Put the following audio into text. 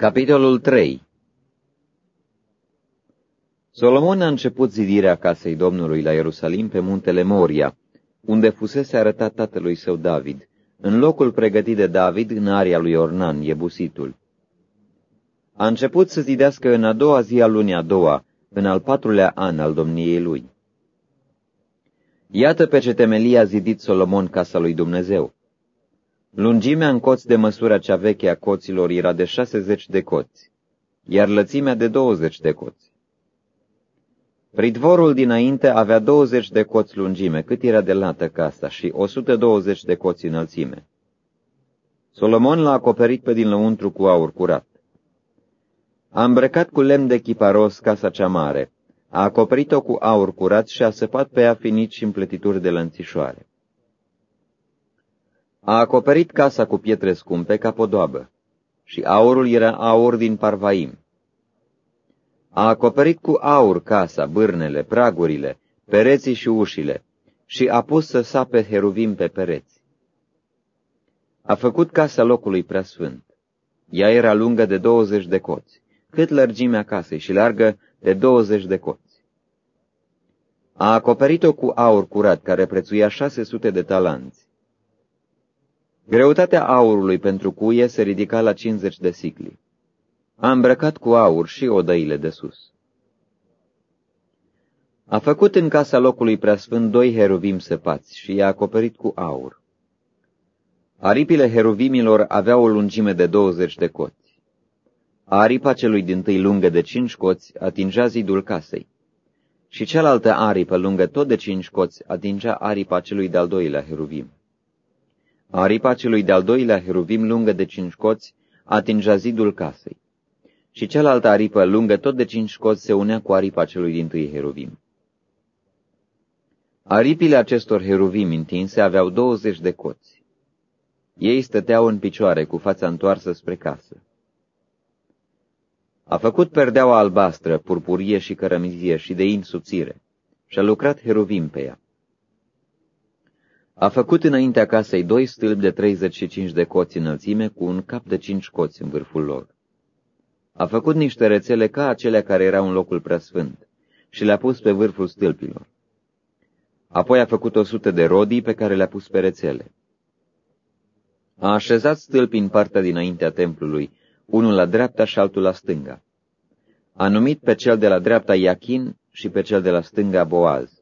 Capitolul 3 Solomon a început zidirea casei Domnului la Ierusalim pe muntele Moria, unde fusese arătat tatălui său David, în locul pregătit de David în aria lui Ornan, Iebusitul. A început să zidească în a doua zi a lunii a doua, în al patrulea an al domniei lui. Iată pe ce temelie a zidit Solomon casa lui Dumnezeu. Lungimea în coți de măsura cea veche a coților era de șasezeci de coți, iar lățimea de douăzeci de coți. Pridvorul dinainte avea douăzeci de coți lungime, cât era de lată casa, și o sută douăzeci de coți înălțime. Solomon l-a acoperit pe din lăuntru cu aur curat. A îmbrăcat cu lemn de chiparos casa cea mare, a acoperit-o cu aur curat și a săpat pe ea finici și împletituri de lănțișoare. A acoperit casa cu pietre scumpe ca podoabă și aurul era aur din Parvaim. A acoperit cu aur casa, bârnele, pragurile, pereții și ușile și a pus să sape heruvim pe pereți. A făcut casa locului preasfânt. Ea era lungă de douăzeci de coți, cât lărgimea casei și largă de douăzeci de coți. A acoperit-o cu aur curat, care prețuia șase sute de talanți. Greutatea aurului pentru cuie se ridica la cincizeci de sicli. A îmbrăcat cu aur și odăile de sus. A făcut în casa locului preasfânt doi heruvim săpați și i-a acoperit cu aur. Aripile heruvimilor aveau o lungime de douăzeci de coți. Aripa celui din tâi lungă de cinci coți atingea zidul casei și cealaltă aripă lungă tot de cinci coți atingea aripa celui de-al doilea heruvim. Aripa celui de-al doilea heruvim lungă de cinci coți atingea zidul casei. Și cealaltă aripă lungă tot de cinci coți se unea cu aripa celui din tâi heruvim. Aripile acestor heruvim întinse aveau douăzeci de coți. Ei stăteau în picioare cu fața întoarsă spre casă. A făcut perdeaua albastră, purpurie și cărămizie și de in subțire și a lucrat heruvim pe ea. A făcut înaintea casei doi stâlpi de 35 de coți înălțime cu un cap de cinci coți în vârful lor. A făcut niște rețele ca acelea care erau în locul preasfânt și le-a pus pe vârful stâlpilor. Apoi a făcut o sută de rodii pe care le-a pus pe rețele. A așezat stâlpi în partea dinaintea templului, unul la dreapta și altul la stânga. A numit pe cel de la dreapta Iachin și pe cel de la stânga Boaz.